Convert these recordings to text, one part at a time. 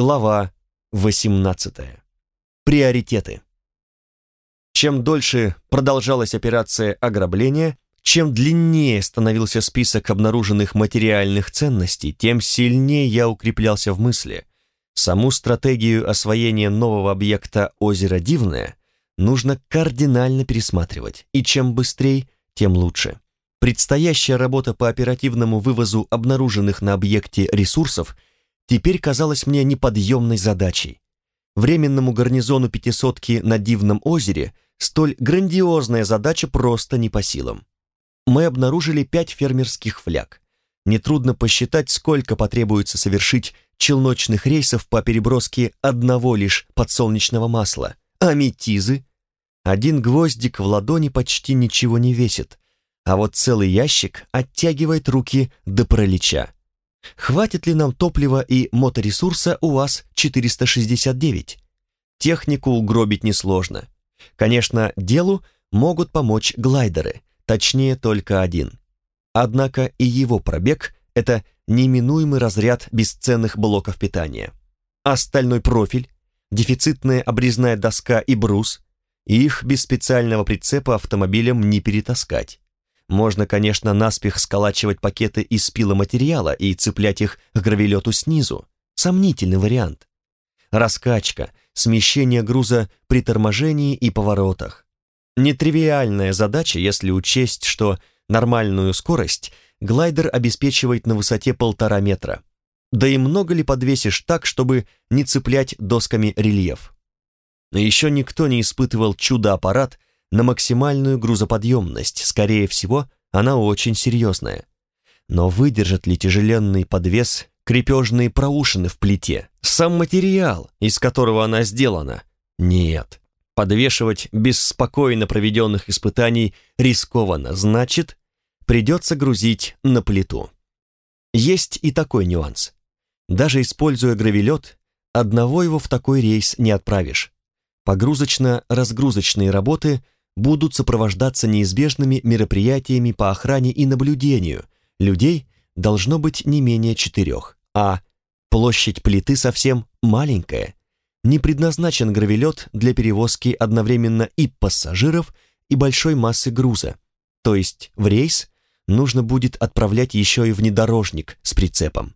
Глава 18. Приоритеты. Чем дольше продолжалась операция ограбления, чем длиннее становился список обнаруженных материальных ценностей, тем сильнее я укреплялся в мысли. Саму стратегию освоения нового объекта «Озеро Дивное» нужно кардинально пересматривать, и чем быстрее, тем лучше. Предстоящая работа по оперативному вывозу обнаруженных на объекте ресурсов теперь казалась мне неподъемной задачей. Временному гарнизону пятисотки на Дивном озере столь грандиозная задача просто не по силам. Мы обнаружили пять фермерских фляг. Нетрудно посчитать, сколько потребуется совершить челночных рейсов по переброске одного лишь подсолнечного масла. А метизы? Один гвоздик в ладони почти ничего не весит, а вот целый ящик оттягивает руки до пролича. Хватит ли нам топлива и моторесурса УАЗ-469? Технику угробить несложно. Конечно, делу могут помочь глайдеры, точнее только один. Однако и его пробег – это неминуемый разряд бесценных блоков питания. Остальной профиль, дефицитная обрезная доска и брус – их без специального прицепа автомобилем не перетаскать. Можно, конечно, наспех сколачивать пакеты из пиломатериала и цеплять их к гравелету снизу. Сомнительный вариант. Раскачка, смещение груза при торможении и поворотах. Нетривиальная задача, если учесть, что нормальную скорость глайдер обеспечивает на высоте полтора метра. Да и много ли подвесишь так, чтобы не цеплять досками рельеф? Еще никто не испытывал чудо-аппарат на максимальную грузоподъемность, скорее всего, она очень серьезная. Но выдержит ли тяжеленный подвес крепежные проушины в плите? Сам материал, из которого она сделана? Нет. Подвешивать без спокойно проведенных испытаний рискованно, значит, придется грузить на плиту. Есть и такой нюанс. Даже используя гравелет, одного его в такой рейс не отправишь. Погрузочно-разгрузочные работы – будут сопровождаться неизбежными мероприятиями по охране и наблюдению. Людей должно быть не менее четырех, а площадь плиты совсем маленькая. Не предназначен гравелет для перевозки одновременно и пассажиров, и большой массы груза. То есть в рейс нужно будет отправлять еще и внедорожник с прицепом.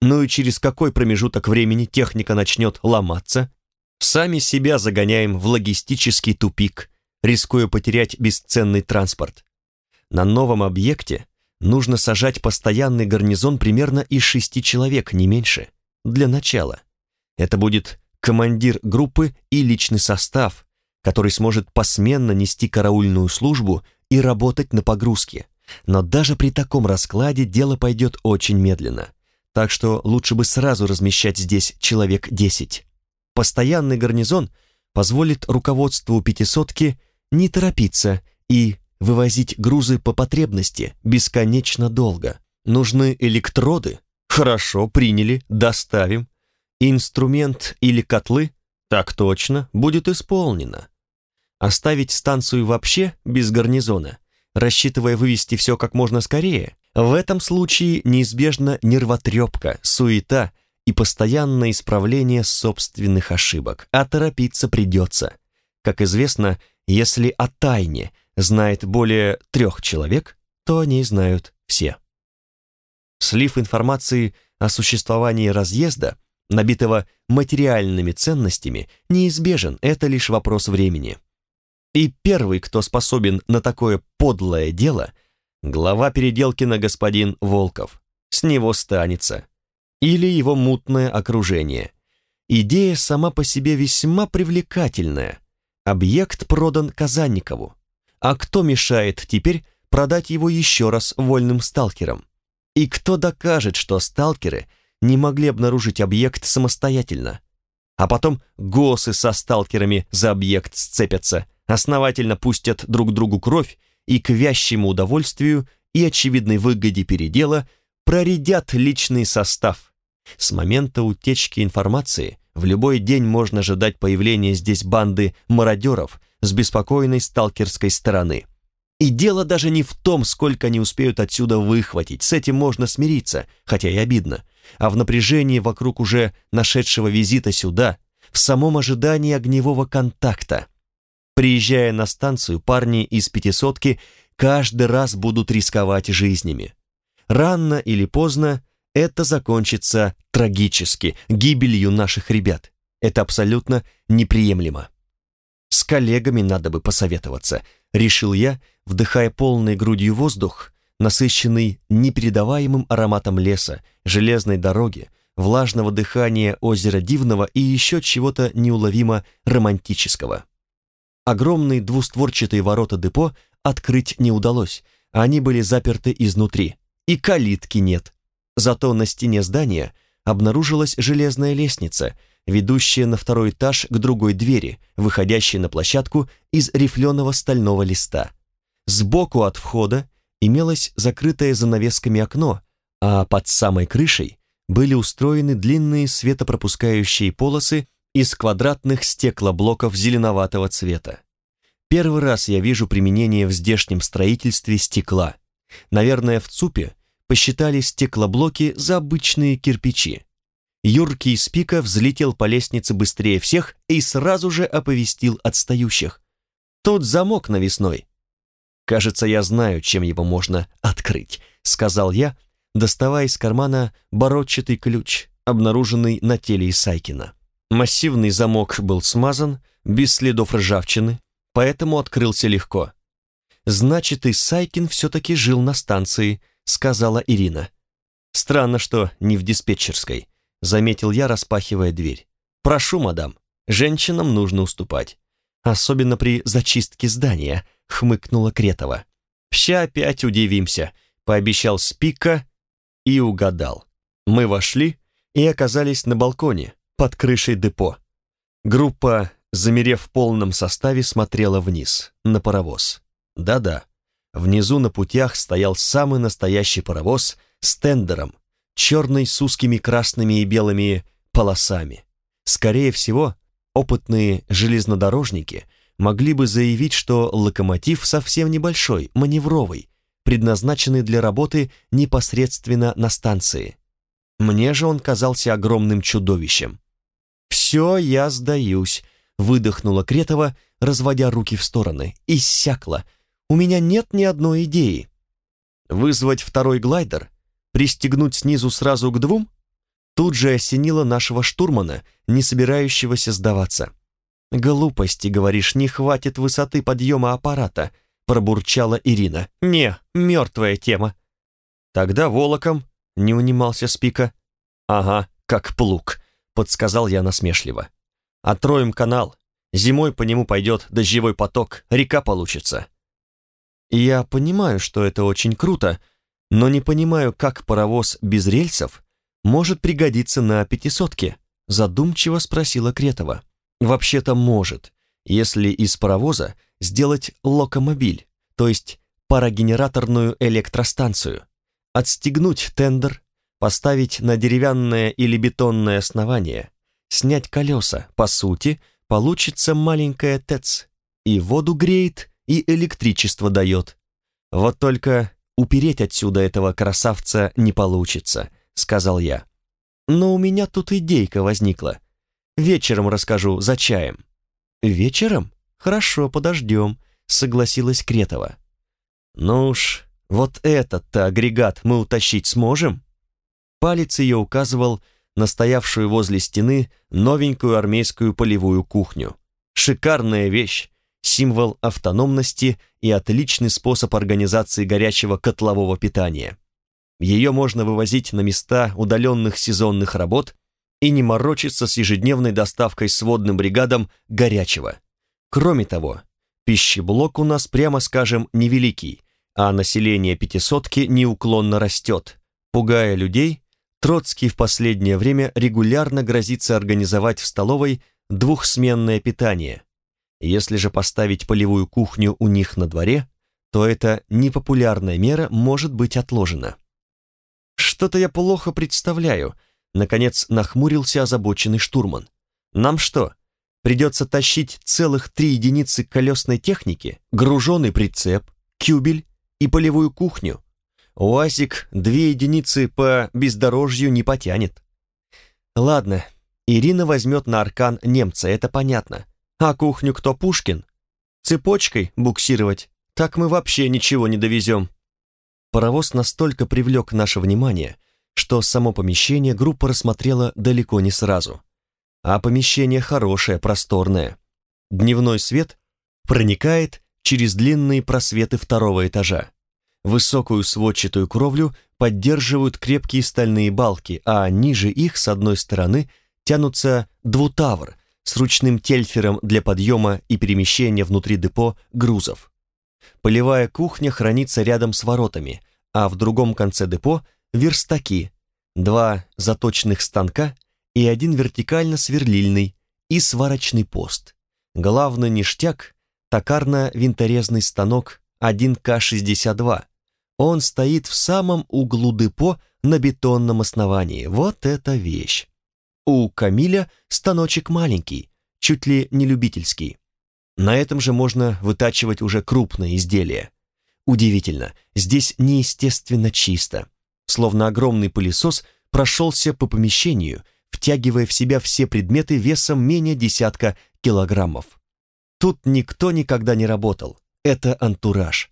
Ну и через какой промежуток времени техника начнет ломаться? Сами себя загоняем в логистический тупик – рискуя потерять бесценный транспорт. На новом объекте нужно сажать постоянный гарнизон примерно из шести человек, не меньше, для начала. Это будет командир группы и личный состав, который сможет посменно нести караульную службу и работать на погрузке. Но даже при таком раскладе дело пойдет очень медленно, так что лучше бы сразу размещать здесь человек 10. Постоянный гарнизон позволит руководству пятисотки не торопиться и вывозить грузы по потребности бесконечно долго. Нужны электроды? Хорошо, приняли, доставим. Инструмент или котлы? Так точно, будет исполнено. Оставить станцию вообще без гарнизона, рассчитывая вывести все как можно скорее, в этом случае неизбежна нервотрепка, суета и постоянное исправление собственных ошибок, а торопиться придется. Как известно, если о тайне знает более трех человек, то о ней знают все. Слив информации о существовании разъезда, набитого материальными ценностями, неизбежен, это лишь вопрос времени. И первый, кто способен на такое подлое дело, глава Переделкина господин Волков. С него станется. Или его мутное окружение. Идея сама по себе весьма привлекательная – Объект продан Казанникову. А кто мешает теперь продать его еще раз вольным сталкерам? И кто докажет, что сталкеры не могли обнаружить объект самостоятельно? А потом госы со сталкерами за объект сцепятся, основательно пустят друг другу кровь и к вящему удовольствию и очевидной выгоде передела проредят личный состав. С момента утечки информации в любой день можно ожидать появления здесь банды мародеров с беспокойной сталкерской стороны. И дело даже не в том, сколько они успеют отсюда выхватить, с этим можно смириться, хотя и обидно. а в напряжении вокруг уже нашедшего визита сюда, в самом ожидании огневого контакта. Приезжая на станцию, парни из пятисотки каждый раз будут рисковать жизнями. Рано или поздно это закончится трагически, гибелью наших ребят. Это абсолютно неприемлемо. С коллегами надо бы посоветоваться, решил я, вдыхая полной грудью воздух, насыщенный непередаваемым ароматом леса, железной дороги, влажного дыхания озера Дивного и еще чего-то неуловимо романтического. Огромные двустворчатые ворота депо открыть не удалось, они были заперты изнутри, и калитки нет. Зато на стене здания обнаружилась железная лестница, ведущая на второй этаж к другой двери, выходящей на площадку из рифленого стального листа. Сбоку от входа имелось закрытое занавесками окно, а под самой крышей были устроены длинные светопропускающие полосы из квадратных стеклоблоков зеленоватого цвета. Первый раз я вижу применение в здешнем строительстве стекла. Наверное, в ЦУПе посчитали стеклоблоки за обычные кирпичи. Юркий из пика взлетел по лестнице быстрее всех и сразу же оповестил отстающих. Тут замок навесной. «Кажется, я знаю, чем его можно открыть», — сказал я, доставая из кармана бородчатый ключ, обнаруженный на теле Исайкина. Массивный замок был смазан, без следов ржавчины, поэтому открылся легко. «Значит, Исайкин все-таки жил на станции», — сказала Ирина. «Странно, что не в диспетчерской», — заметил я, распахивая дверь. «Прошу, мадам, женщинам нужно уступать. Особенно при зачистке здания», — хмыкнула Кретова. «Ща опять удивимся», — пообещал Спика и угадал. Мы вошли и оказались на балконе, под крышей депо. Группа, замерев в полном составе, смотрела вниз, на паровоз. Да-да, внизу на путях стоял самый настоящий паровоз с тендером, черный с узкими красными и белыми полосами. Скорее всего, опытные железнодорожники могли бы заявить, что локомотив совсем небольшой, маневровый, предназначенный для работы непосредственно на станции. Мне же он казался огромным чудовищем. «Все, я сдаюсь», — выдохнула Кретова, разводя руки в стороны. «Иссякла. У меня нет ни одной идеи». «Вызвать второй глайдер? Пристегнуть снизу сразу к двум?» Тут же осенило нашего штурмана, не собирающегося сдаваться. «Глупости, говоришь, не хватит высоты подъема аппарата», пробурчала Ирина. «Не, мертвая тема». «Тогда волоком», — не унимался Спика. «Ага, как плуг», — подсказал я насмешливо. «Отроем канал. Зимой по нему пойдет дождевой поток, река получится». «Я понимаю, что это очень круто, но не понимаю, как паровоз без рельсов может пригодиться на пятисотке», задумчиво спросила Кретова. Вообще-то может, если из паровоза сделать локомобиль, то есть парогенераторную электростанцию, отстегнуть тендер, поставить на деревянное или бетонное основание, снять колеса, по сути, получится маленькая ТЭЦ, и воду греет, и электричество дает. Вот только упереть отсюда этого красавца не получится, сказал я. Но у меня тут идейка возникла. Вечером расскажу за чаем». «Вечером? Хорошо, подождем», — согласилась Кретова. «Ну уж, вот этот-то агрегат мы утащить сможем?» Палец ее указывал на стоявшую возле стены новенькую армейскую полевую кухню. Шикарная вещь, символ автономности и отличный способ организации горячего котлового питания. Ее можно вывозить на места удаленных сезонных работ и не морочиться с ежедневной доставкой сводным бригадам горячего. Кроме того, пищеблок у нас, прямо скажем, невеликий, а население пятисотки неуклонно растет. Пугая людей, Троцкий в последнее время регулярно грозится организовать в столовой двухсменное питание. Если же поставить полевую кухню у них на дворе, то эта непопулярная мера может быть отложена. Что-то я плохо представляю, Наконец нахмурился озабоченный штурман. «Нам что, придется тащить целых три единицы колесной техники, груженный прицеп, кюбель и полевую кухню? УАЗик две единицы по бездорожью не потянет. Ладно, Ирина возьмет на аркан немца, это понятно. А кухню кто Пушкин? Цепочкой буксировать? Так мы вообще ничего не довезем. Паровоз настолько привлек наше внимание, что само помещение группа рассмотрела далеко не сразу. А помещение хорошее, просторное. Дневной свет проникает через длинные просветы второго этажа. Высокую сводчатую кровлю поддерживают крепкие стальные балки, а ниже их, с одной стороны, тянутся двутавр с ручным тельфером для подъема и перемещения внутри депо грузов. Полевая кухня хранится рядом с воротами, а в другом конце депо – верстаки, два заточенных станка и один вертикально-сверлильный и сварочный пост. Главный ништяк – токарно-винторезный станок 1К62. Он стоит в самом углу депо на бетонном основании. Вот эта вещь. У Камиля станочек маленький, чуть ли не любительский. На этом же можно вытачивать уже крупные изделия. Удивительно, здесь неестественно чисто. Словно огромный пылесос прошелся по помещению, втягивая в себя все предметы весом менее десятка килограммов. Тут никто никогда не работал. Это антураж.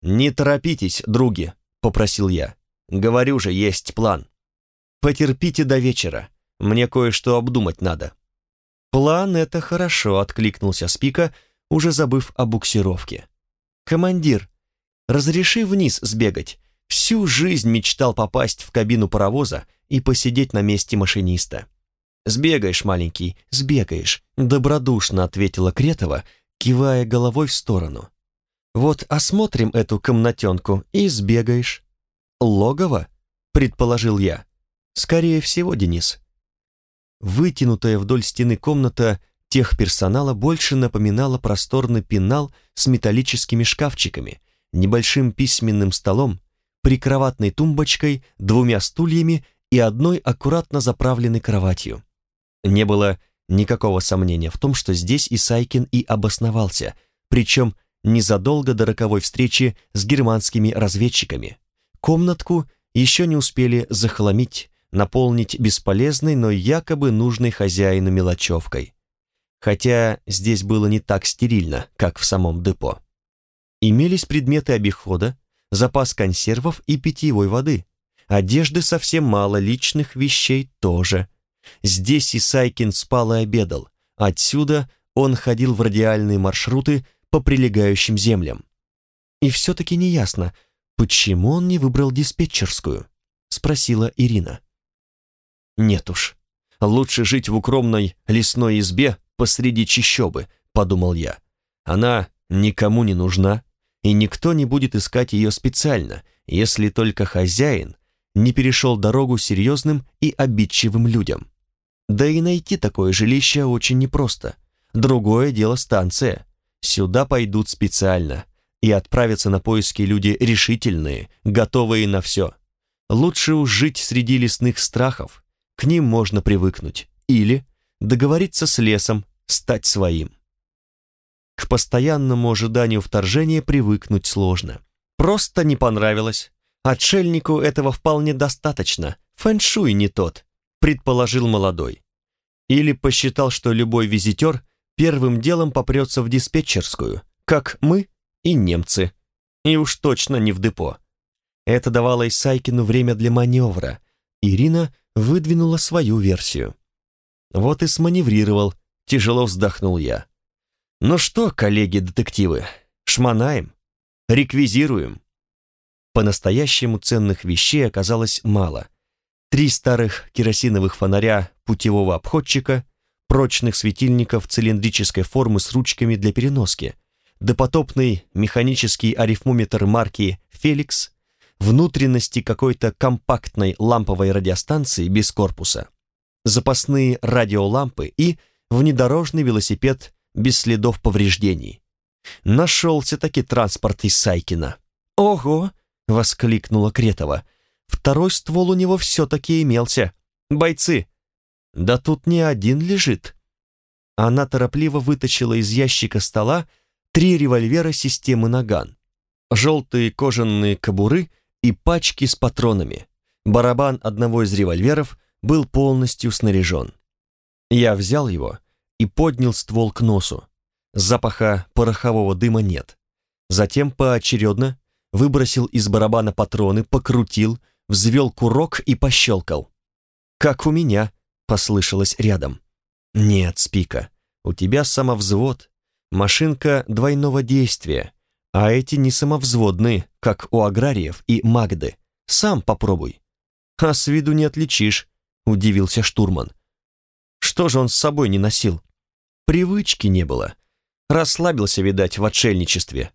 «Не торопитесь, други», — попросил я. «Говорю же, есть план. Потерпите до вечера. Мне кое-что обдумать надо». «План — это хорошо», — откликнулся Спика, уже забыв о буксировке. «Командир, Разреши вниз сбегать. Всю жизнь мечтал попасть в кабину паровоза и посидеть на месте машиниста. «Сбегаешь, маленький, сбегаешь», — добродушно ответила Кретова, кивая головой в сторону. «Вот осмотрим эту комнатенку и сбегаешь». «Логово?» — предположил я. «Скорее всего, Денис». Вытянутая вдоль стены комната техперсонала больше напоминала просторный пенал с металлическими шкафчиками, небольшим письменным столом, прикроватной тумбочкой, двумя стульями и одной аккуратно заправленной кроватью. Не было никакого сомнения в том, что здесь Исайкин и обосновался, причем незадолго до роковой встречи с германскими разведчиками. Комнатку еще не успели захламить, наполнить бесполезной, но якобы нужной хозяину мелочевкой. Хотя здесь было не так стерильно, как в самом депо. Имелись предметы обихода, запас консервов и питьевой воды. Одежды совсем мало, личных вещей тоже. Здесь Исайкин спал и обедал. Отсюда он ходил в радиальные маршруты по прилегающим землям. И все-таки неясно, почему он не выбрал диспетчерскую, спросила Ирина. Нет уж, лучше жить в укромной лесной избе посреди чищобы, подумал я. Она никому не нужна, и никто не будет искать ее специально, если только хозяин не перешел дорогу серьезным и обидчивым людям. Да и найти такое жилище очень непросто. Другое дело станция. Сюда пойдут специально, и отправятся на поиски люди решительные, готовые на все. Лучше уж жить среди лесных страхов, к ним можно привыкнуть, или договориться с лесом, стать своим. К постоянному ожиданию вторжения привыкнуть сложно. Просто не понравилось. Отшельнику этого вполне достаточно. Фэншуй не тот, предположил молодой. Или посчитал, что любой визитер первым делом попрется в диспетчерскую, как мы и немцы. И уж точно не в депо. Это давало Исайкину время для маневра. Ирина выдвинула свою версию. Вот и сманеврировал, тяжело вздохнул я. Ну что, коллеги-детективы, шмонаем, реквизируем. По-настоящему ценных вещей оказалось мало. Три старых керосиновых фонаря путевого обходчика, прочных светильников цилиндрической формы с ручками для переноски, допотопный механический арифмометр марки «Феликс», внутренности какой-то компактной ламповой радиостанции без корпуса, запасные радиолампы и внедорожный велосипед без следов повреждений. Нашелся-таки транспорт из Сайкина. «Ого!» — воскликнула Кретова. «Второй ствол у него все-таки имелся. Бойцы!» «Да тут не один лежит». Она торопливо вытащила из ящика стола три револьвера системы «Наган». Желтые кожаные кобуры и пачки с патронами. Барабан одного из револьверов был полностью снаряжен. Я взял его и поднял ствол к носу. Запаха порохового дыма нет. Затем поочередно выбросил из барабана патроны, покрутил, взвел курок и пощелкал. «Как у меня», — послышалось рядом. «Нет, Спика, у тебя самовзвод, машинка двойного действия, а эти не самовзводные, как у аграриев и Магды. Сам попробуй». «А с виду не отличишь», — удивился штурман. «Что же он с собой не носил?» «Привычки не было. Расслабился, видать, в отшельничестве.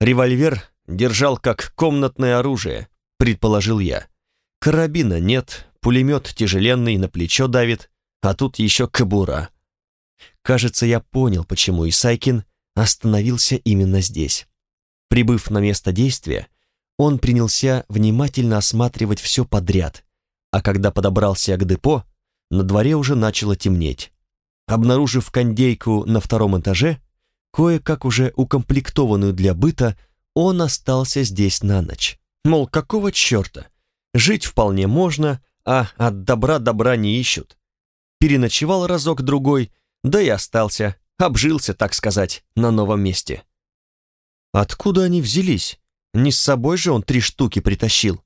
Револьвер держал как комнатное оружие», — предположил я. «Карабина нет, пулемет тяжеленный, на плечо давит, а тут еще кобура». Кажется, я понял, почему Исайкин остановился именно здесь. Прибыв на место действия, он принялся внимательно осматривать все подряд, а когда подобрался к депо, на дворе уже начало темнеть. Обнаружив кондейку на втором этаже, кое-как уже укомплектованную для быта, он остался здесь на ночь. Мол, какого черта? Жить вполне можно, а от добра добра не ищут. Переночевал разок-другой, да и остался, обжился, так сказать, на новом месте. Откуда они взялись? Не с собой же он три штуки притащил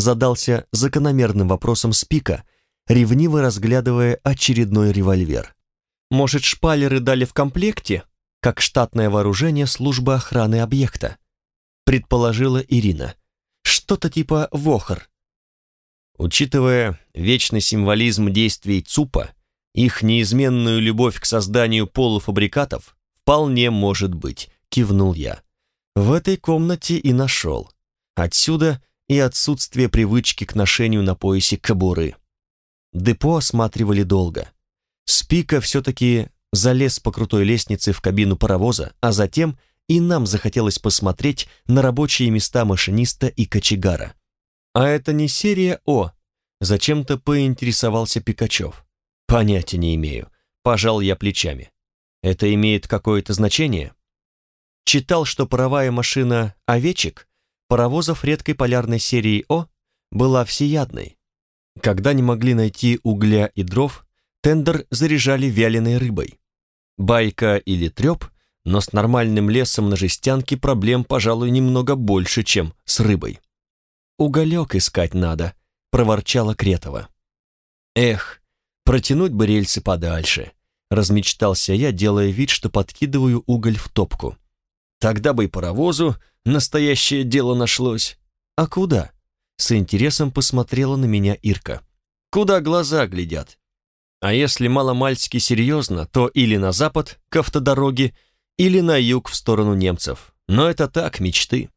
задался закономерным вопросом Спика, ревниво разглядывая очередной револьвер. «Может, шпалеры дали в комплекте, как штатное вооружение службы охраны объекта?» предположила Ирина. «Что-то типа вохр». Учитывая вечный символизм действий ЦУПа, их неизменную любовь к созданию полуфабрикатов, вполне может быть, кивнул я. В этой комнате и нашел. Отсюда и отсутствие привычки к ношению на поясе кобуры. Депо осматривали долго. Спика все-таки залез по крутой лестнице в кабину паровоза, а затем и нам захотелось посмотреть на рабочие места машиниста и кочегара. «А это не серия О?» Зачем-то поинтересовался Пикачев. «Понятия не имею», — пожал я плечами. «Это имеет какое-то значение?» Читал, что паровая машина «Овечек» паровозов редкой полярной серии О была всеядной. Когда не могли найти угля и дров, тендер заряжали вяленой рыбой. Байка или треп, но с нормальным лесом на жестянке проблем, пожалуй, немного больше, чем с рыбой. «Уголек искать надо», — проворчала Кретова. «Эх, протянуть бы рельсы подальше», — размечтался я, делая вид, что подкидываю уголь в топку. Тогда бы и паровозу настоящее дело нашлось. А куда? С интересом посмотрела на меня Ирка. Куда глаза глядят? А если маломальски серьезно, то или на запад, к автодороге, или на юг в сторону немцев. Но это так, мечты.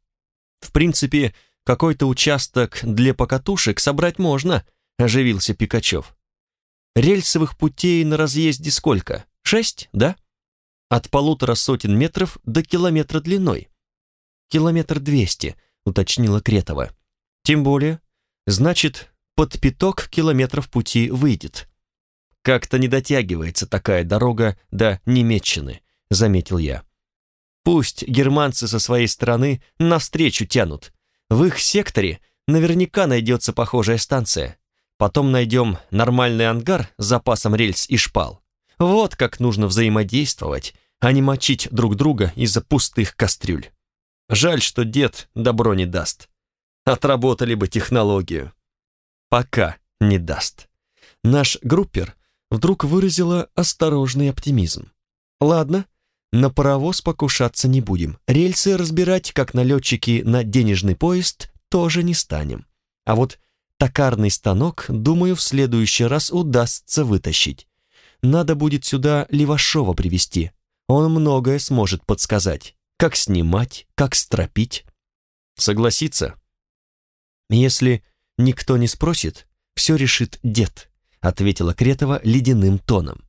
В принципе, какой-то участок для покатушек собрать можно, оживился Пикачев. Рельсовых путей на разъезде сколько? Шесть, да? От полутора сотен метров до километра длиной. Километр двести, уточнила Кретова. Тем более, значит, под пяток километров пути выйдет. Как-то не дотягивается такая дорога до Немеччины, заметил я. Пусть германцы со своей стороны навстречу тянут. В их секторе наверняка найдется похожая станция. Потом найдем нормальный ангар с запасом рельс и шпал. Вот как нужно взаимодействовать, а не мочить друг друга из-за пустых кастрюль. Жаль, что дед добро не даст. Отработали бы технологию. Пока не даст. Наш группер вдруг выразила осторожный оптимизм. Ладно, на паровоз покушаться не будем. Рельсы разбирать, как налетчики на денежный поезд, тоже не станем. А вот токарный станок, думаю, в следующий раз удастся вытащить. Надо будет сюда Левашова привести он многое сможет подсказать. Как снимать, как стропить. Согласится? Если никто не спросит, все решит дед, ответила Кретова ледяным тоном.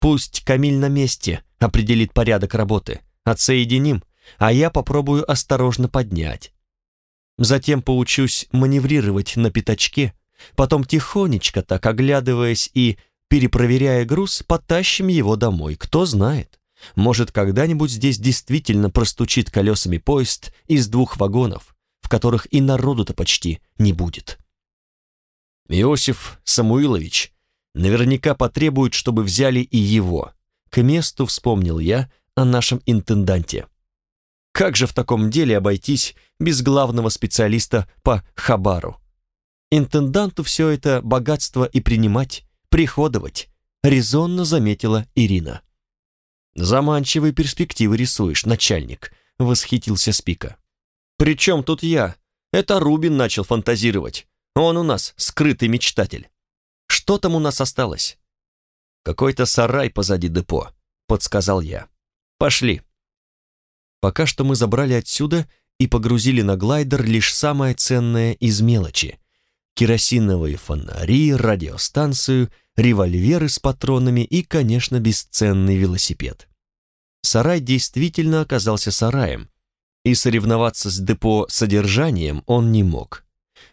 Пусть Камиль на месте определит порядок работы. Отсоединим, а я попробую осторожно поднять. Затем поучусь маневрировать на пятачке, потом тихонечко так оглядываясь и перепроверяя груз, потащим его домой, кто знает. Может, когда-нибудь здесь действительно простучит колесами поезд из двух вагонов, в которых и народу-то почти не будет. Иосиф Самуилович наверняка потребует, чтобы взяли и его. К месту вспомнил я о нашем интенданте. Как же в таком деле обойтись без главного специалиста по хабару? Интенданту все это богатство и принимать, приходовать, резонно заметила Ирина. «Заманчивые перспективы рисуешь, начальник», — восхитился Спика. «При чем тут я? Это Рубин начал фантазировать. Он у нас скрытый мечтатель. Что там у нас осталось?» «Какой-то сарай позади депо», — подсказал я. «Пошли». Пока что мы забрали отсюда и погрузили на глайдер лишь самое ценное из мелочи. Керосиновые фонари, радиостанцию — револьверы с патронами и, конечно, бесценный велосипед. Сарай действительно оказался сараем, и соревноваться с депо содержанием он не мог.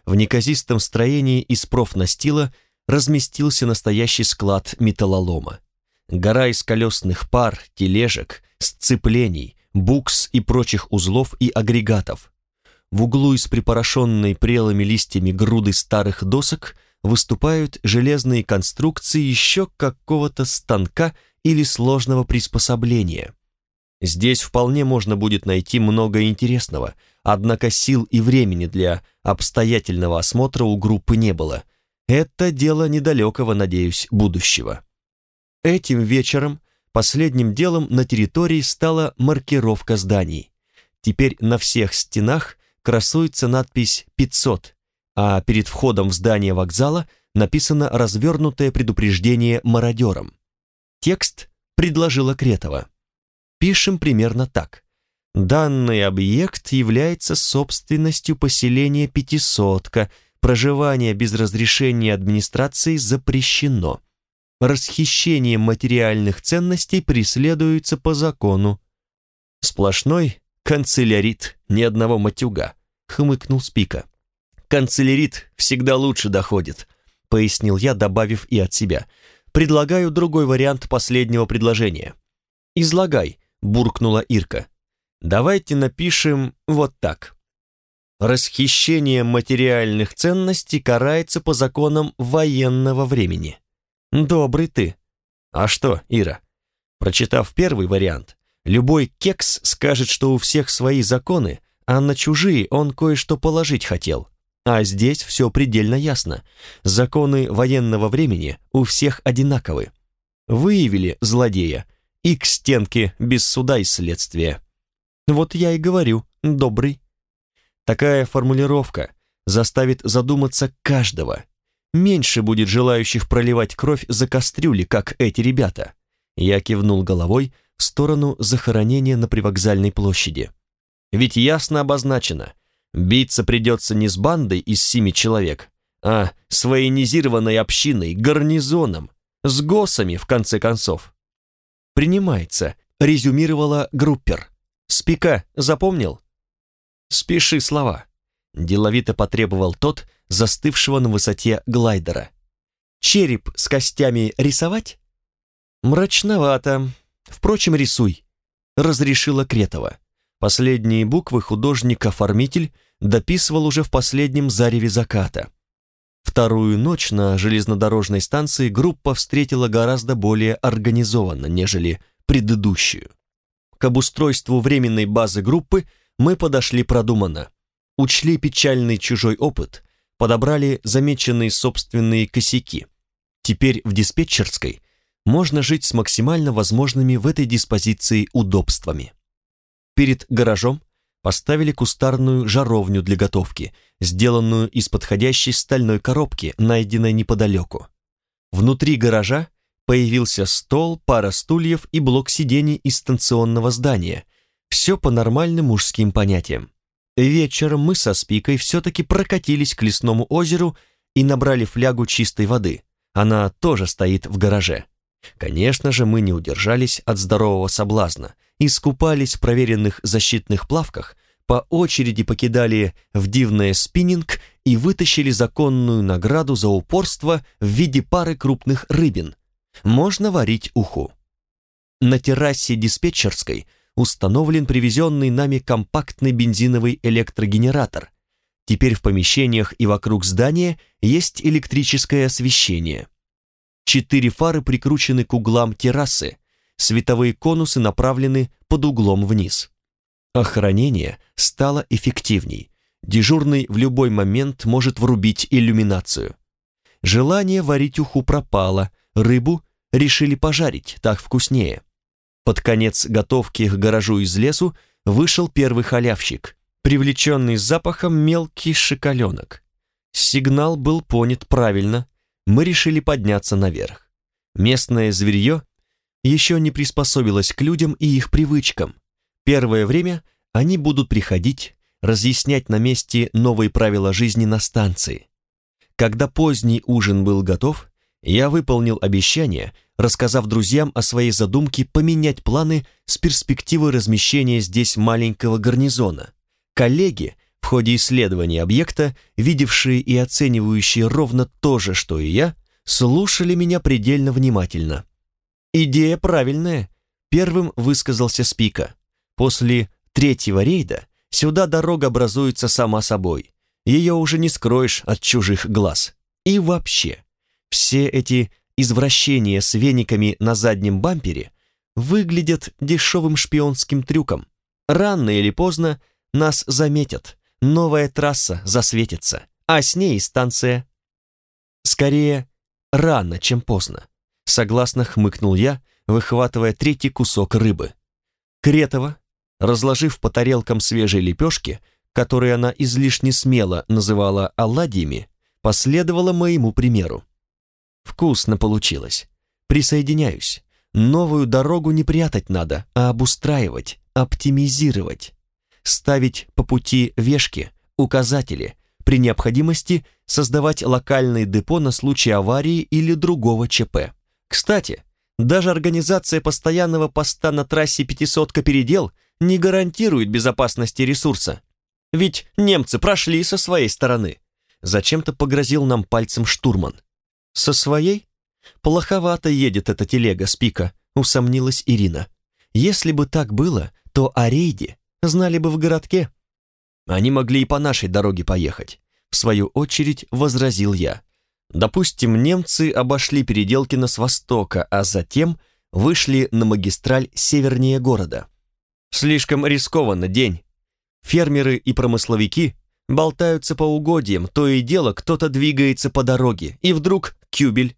В неказистом строении из профнастила разместился настоящий склад металлолома. Гора из колесных пар, тележек, сцеплений, букс и прочих узлов и агрегатов. В углу из припорошенной прелыми листьями груды старых досок выступают железные конструкции еще какого-то станка или сложного приспособления. Здесь вполне можно будет найти много интересного, однако сил и времени для обстоятельного осмотра у группы не было. Это дело недалекого, надеюсь, будущего. Этим вечером последним делом на территории стала маркировка зданий. Теперь на всех стенах красуется надпись «500», а перед входом в здание вокзала написано развернутое предупреждение мародерам. Текст предложила Кретова. Пишем примерно так. Данный объект является собственностью поселения Пятисотка, проживание без разрешения администрации запрещено. Расхищение материальных ценностей преследуется по закону. Сплошной канцелярит, ни одного матюга, хмыкнул Спика. «Канцелярит всегда лучше доходит», — пояснил я, добавив и от себя. «Предлагаю другой вариант последнего предложения». «Излагай», — буркнула Ирка. «Давайте напишем вот так. Расхищение материальных ценностей карается по законам военного времени». «Добрый ты». «А что, Ира?» Прочитав первый вариант, любой кекс скажет, что у всех свои законы, а на чужие он кое-что положить хотел. А здесь все предельно ясно. Законы военного времени у всех одинаковы. Выявили злодея и к стенке без суда и следствия. Вот я и говорю, добрый. Такая формулировка заставит задуматься каждого. Меньше будет желающих проливать кровь за кастрюли, как эти ребята. Я кивнул головой сторону захоронения на привокзальной площади. Ведь ясно обозначено – Биться придется не с бандой из семи человек, а с военизированной общиной, гарнизоном, с госами, в конце концов. «Принимается», — резюмировала группер. «Спика, запомнил?» «Спеши слова», — деловито потребовал тот, застывшего на высоте глайдера. «Череп с костями рисовать?» «Мрачновато. Впрочем, рисуй», — разрешила Кретова. Последние буквы художник-оформитель дописывал уже в последнем зареве заката. Вторую ночь на железнодорожной станции группа встретила гораздо более организованно, нежели предыдущую. К обустройству временной базы группы мы подошли продуманно. Учли печальный чужой опыт, подобрали замеченные собственные косяки. Теперь в диспетчерской можно жить с максимально возможными в этой диспозиции удобствами. Перед гаражом поставили кустарную жаровню для готовки, сделанную из подходящей стальной коробки, найденной неподалеку. Внутри гаража появился стол, пара стульев и блок сидений из станционного здания. Все по нормальным мужским понятиям. Вечером мы со Спикой все-таки прокатились к лесному озеру и набрали флягу чистой воды. Она тоже стоит в гараже. Конечно же, мы не удержались от здорового соблазна искупались в проверенных защитных плавках, по очереди покидали в дивное спиннинг и вытащили законную награду за упорство в виде пары крупных рыбин. Можно варить уху. На террасе диспетчерской установлен привезенный нами компактный бензиновый электрогенератор, Теперь в помещениях и вокруг здания есть электрическое освещение. Четыре фары прикручены к углам террасы, световые конусы направлены под углом вниз. Охранение стало эффективней. Дежурный в любой момент может врубить иллюминацию. Желание варить уху пропало, рыбу решили пожарить, так вкуснее. Под конец готовки к гаражу из лесу вышел первый халявщик, привлеченный запахом мелкий шоколенок. Сигнал был понят правильно, мы решили подняться наверх. Местное зверье еще не приспособилось к людям и их привычкам. Первое время они будут приходить, разъяснять на месте новые правила жизни на станции. Когда поздний ужин был готов, я выполнил обещание, рассказав друзьям о своей задумке поменять планы с перспективой размещения здесь маленького гарнизона. Коллеги, в ходе исследования объекта, видевшие и оценивающие ровно то же, что и я, слушали меня предельно внимательно. «Идея правильная», — первым высказался Спика. «После третьего рейда сюда дорога образуется сама собой ее уже не скроешь от чужих глаз. И вообще, все эти извращения с вениками на заднем бампере выглядят дешевым шпионским трюком. Рано или поздно нас заметят, новая трасса засветится, а с ней станция. Скорее, рано, чем поздно. Согласно хмыкнул я, выхватывая третий кусок рыбы. Кретова, разложив по тарелкам свежей лепешки, которые она излишне смело называла оладьями, последовала моему примеру. Вкусно получилось. Присоединяюсь. Новую дорогу не прятать надо, а обустраивать, оптимизировать. Ставить по пути вешки, указатели, при необходимости создавать локальные депо на случай аварии или другого ЧП. Кстати, даже организация постоянного поста на трассе «Пятисотка передел» не гарантирует безопасности ресурса. Ведь немцы прошли со своей стороны. Зачем-то погрозил нам пальцем штурман. Со своей? Плоховато едет эта телега с пика, усомнилась Ирина. Если бы так было, то о рейде знали бы в городке. Они могли и по нашей дороге поехать. В свою очередь возразил я. Допустим, немцы обошли Переделкино с востока, а затем вышли на магистраль севернее города. Слишком рискованно день. Фермеры и промысловики болтаются по угодьям, то и дело кто-то двигается по дороге, и вдруг кюбель.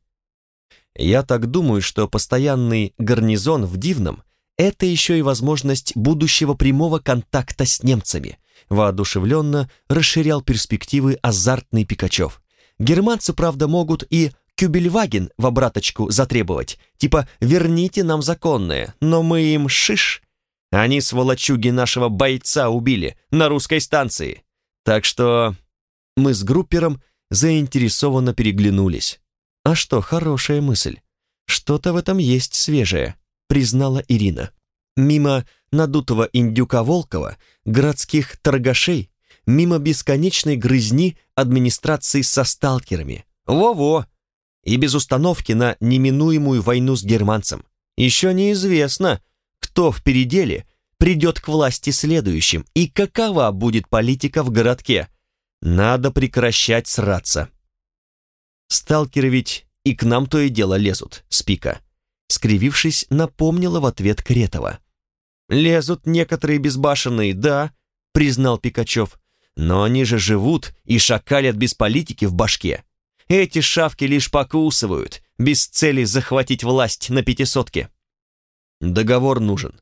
Я так думаю, что постоянный гарнизон в Дивном – это еще и возможность будущего прямого контакта с немцами. Воодушевленно расширял перспективы азартный Пикачев. Германцы, правда, могут и Кюбельваген в обраточку затребовать, типа «верните нам законное», но мы им шиш, они, сволочуги, нашего бойца убили на русской станции. Так что мы с группером заинтересованно переглянулись. А что, хорошая мысль. Что-то в этом есть свежее, признала Ирина. Мимо надутого индюка Волкова, городских торгашей, мимо бесконечной грызни администрации со сталкерами. Во-во! И без установки на неминуемую войну с германцем. Еще неизвестно, кто в переделе придет к власти следующим и какова будет политика в городке. Надо прекращать сраться. Сталкеры ведь и к нам то и дело лезут, спика. Скривившись, напомнила в ответ Кретова. «Лезут некоторые безбашенные, да», — признал Пикачев. «Но они же живут и шакалят без политики в башке. Эти шавки лишь покусывают, без цели захватить власть на пятисотке». Договор нужен.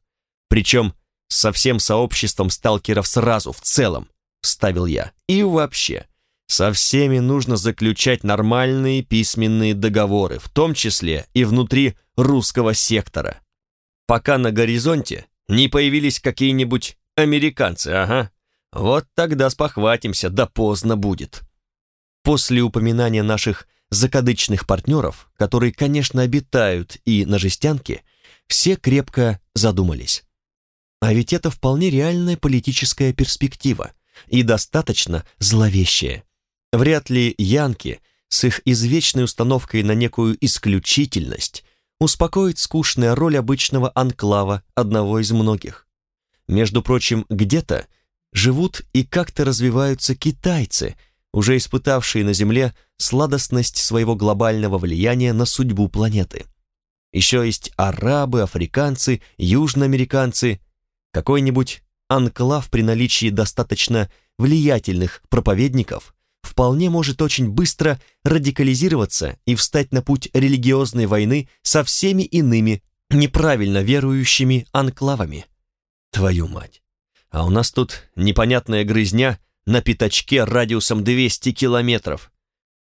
Причем со всем сообществом сталкеров сразу, в целом, вставил я. И вообще, со всеми нужно заключать нормальные письменные договоры, в том числе и внутри русского сектора. Пока на горизонте не появились какие-нибудь американцы, ага. Вот тогда спохватимся, да поздно будет. После упоминания наших закадычных партнеров, которые, конечно, обитают и на жестянке, все крепко задумались. А ведь это вполне реальная политическая перспектива и достаточно зловещая. Вряд ли янки с их извечной установкой на некую исключительность успокоит скучная роль обычного анклава, одного из многих. Между прочим, где-то живут и как-то развиваются китайцы, уже испытавшие на Земле сладостность своего глобального влияния на судьбу планеты. Еще есть арабы, африканцы, южноамериканцы, какой-нибудь анклав при наличии достаточно влиятельных проповедников вполне может очень быстро радикализироваться и встать на путь религиозной войны со всеми иными неправильно верующими анклавами. Твою мать! А у нас тут непонятная грызня на пятачке радиусом 200 километров.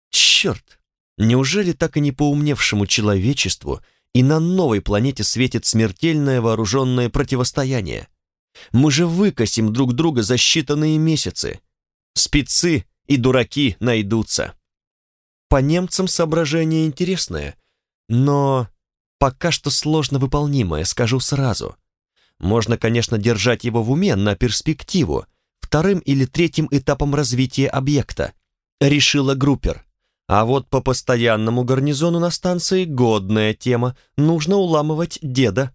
Черт! Неужели так и не поумневшему человечеству и на новой планете светит смертельное вооруженное противостояние? Мы же выкосим друг друга за считанные месяцы. Спецы и дураки найдутся. По немцам соображение интересное, но пока что сложно выполнимое, скажу сразу. Можно, конечно, держать его в уме на перспективу, вторым или третьим этапом развития объекта, решила Группер. А вот по постоянному гарнизону на станции годная тема, нужно уламывать деда.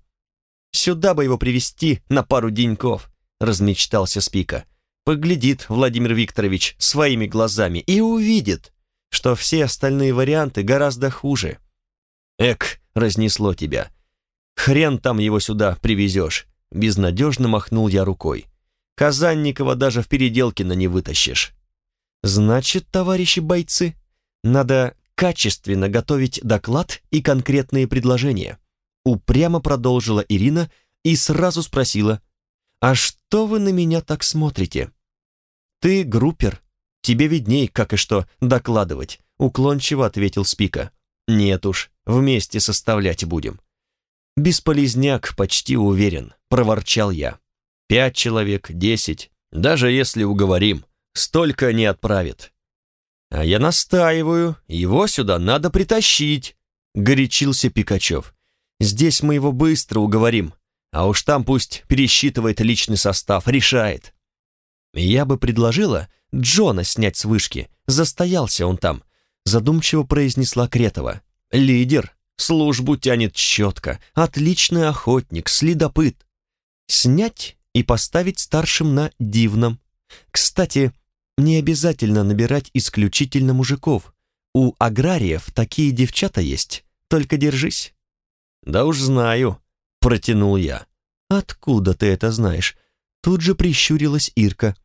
Сюда бы его привести на пару деньков, размечтался Спика. Поглядит Владимир Викторович своими глазами и увидит, что все остальные варианты гораздо хуже. Эк, разнесло тебя. Хрен там его сюда привезешь. Безнадежно махнул я рукой. Казанникова даже в Переделкино не вытащишь. Значит, товарищи бойцы, надо качественно готовить доклад и конкретные предложения. Упрямо продолжила Ирина и сразу спросила, «А что вы на меня так смотрите?» «Ты группер, тебе видней, как и что докладывать», уклончиво ответил Спика. «Нет уж, вместе составлять будем». «Бесполезняк, почти уверен», — проворчал я. «Пять человек, десять, даже если уговорим, столько не отправит». «А я настаиваю, его сюда надо притащить», — горячился Пикачев. «Здесь мы его быстро уговорим, а уж там пусть пересчитывает личный состав, решает». «Я бы предложила Джона снять с вышки, застоялся он там», задумчиво произнесла Кретова. «Лидер, Службу тянет четко, отличный охотник, следопыт. Снять и поставить старшим на дивном. Кстати, не обязательно набирать исключительно мужиков. У аграриев такие девчата есть, только держись. Да уж знаю, протянул я. Откуда ты это знаешь? Тут же прищурилась Ирка.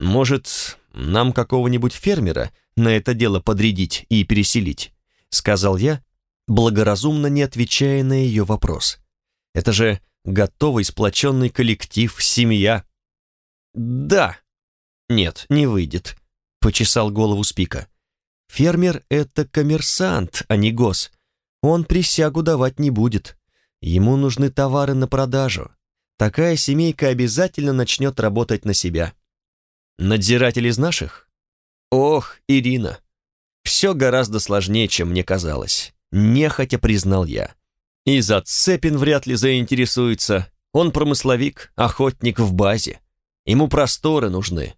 Может, нам какого-нибудь фермера на это дело подрядить и переселить? Сказал я, благоразумно не отвечая на ее вопрос. Это же готовый сплоченный коллектив, семья. Да. Нет, не выйдет, почесал голову Спика. Фермер — это коммерсант, а не гос. Он присягу давать не будет. Ему нужны товары на продажу. Такая семейка обязательно начнет работать на себя. Надзиратель из наших? Ох, Ирина, все гораздо сложнее, чем мне казалось нехотя признал я. И Зацепин вряд ли заинтересуется. Он промысловик, охотник в базе. Ему просторы нужны,